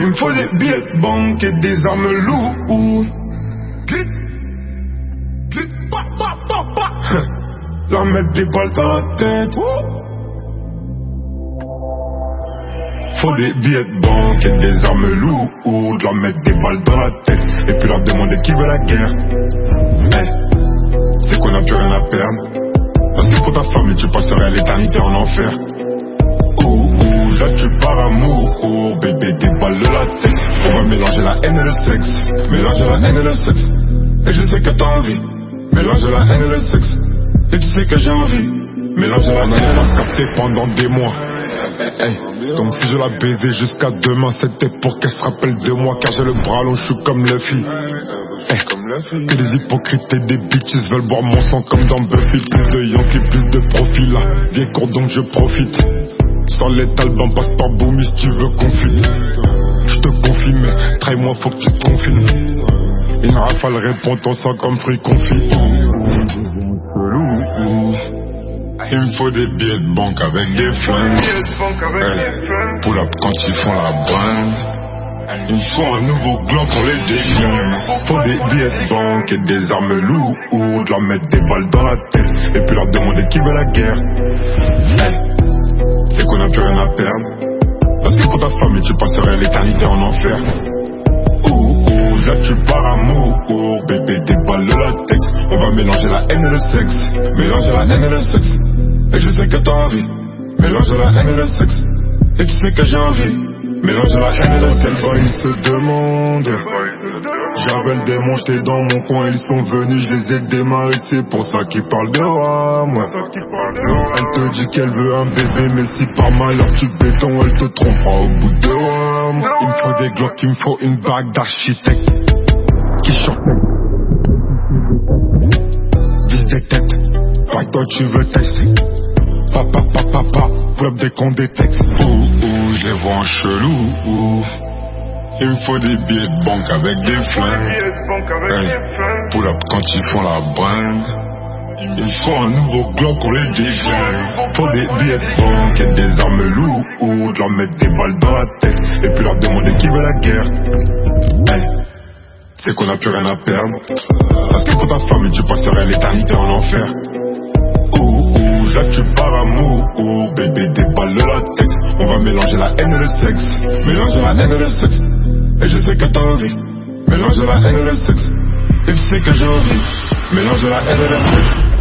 Il me faut des billets de banque et des armes lourdes. Mettre des balles dans la tête. Faut des billets de banque et des armes lourdes. Leur mettre des balles dans la tête. Et puis leur demander qui veut la guerre. Hey, c'est qu'on a plus rien à perdre. Parce que pour ta famille, tu passerais l'éternité en enfer. Ouh, ouh, là tu pars amour, oh, bébé, des balles de latex. On va mélanger la haine et le sexe. Mélanger la haine et le sexe. Et je sais que t'as envie. Mélanger la haine et le sexe. Et tu sais que j'ai envie. La haine et le sexe. C'est pendant des mois. Hey, donc si je la baisais jusqu'à demain, c'était pour qu'elle se rappelle de moi, car j'ai le bras long, je suis comme Luffy. Hey, que des hypocrites et des bitches veulent boire mon sang comme dans Buffy. Plus de Yankee, plus de profil là. Viens court donc je profite. Sans les talbans, passe par Boomy si tu veux conflit. Je te confie, mais traille-moi, faut que tu te confies. Une rafale répond ton sang comme fruit confit. Il me faut des billets de banque avec des flingues. Pull up quand ils font la bringue. Il me faut un nouveau gland pour les dégains. Faut des billets de banque et des armes lourdes. Leur mettre des balles dans la tête. Et puis leur demander qui veut la guerre. Hey, c'est qu'on a plus rien à perdre. Parce que pour ta famille, tu passerais l'éternité en enfer. Ouh, ouh, là tu pars amour. Oh, bébé, des balles de latex. On va mélanger la haine et le sexe. Mélanger la haine et le sexe. Et je sais que t'as envie. Mélanger la haine et le sexe. Et tu sais que j'ai envie. Mélange la haine et le sexe. Oh, ils se demandent. J'avais le démon, j'étais dans mon coin, ils sont venus, je les ai démarrés, c'est pour ça qu'ils parlent de moi. Elle te dit qu'elle veut un bébé, mais si par malheur tu béton, elle te trompera au bout de moi. Il me faut des glocks, il me faut une bague d'architecte. Qui chante Vise des têtes, pas toi tu veux tester. Flop dès qu'on détecte. Ouh, ouh, je les vois en chelou. Ouh. Il me faut des billets de banque avec des flingues. Hey, pull up quand ils font la bringue. Il me faut un nouveau gland pour les déglingues. Faut des billets de banque et des armes lourdes. Leur mettre des balles dans la tête. Et puis leur demander qui veut la guerre. Hey, c'est qu'on a plus rien à perdre. Parce que pour ta famille, tu passerais l'éternité en enfer. Balles de latex. On va mélanger la haine et le sexe. Mélanger la haine et le sexe. Et je sais que t'as envie. Mélanger la haine et le sexe. Et tu sais que j'ai envie. Mélanger la haine et le sexe.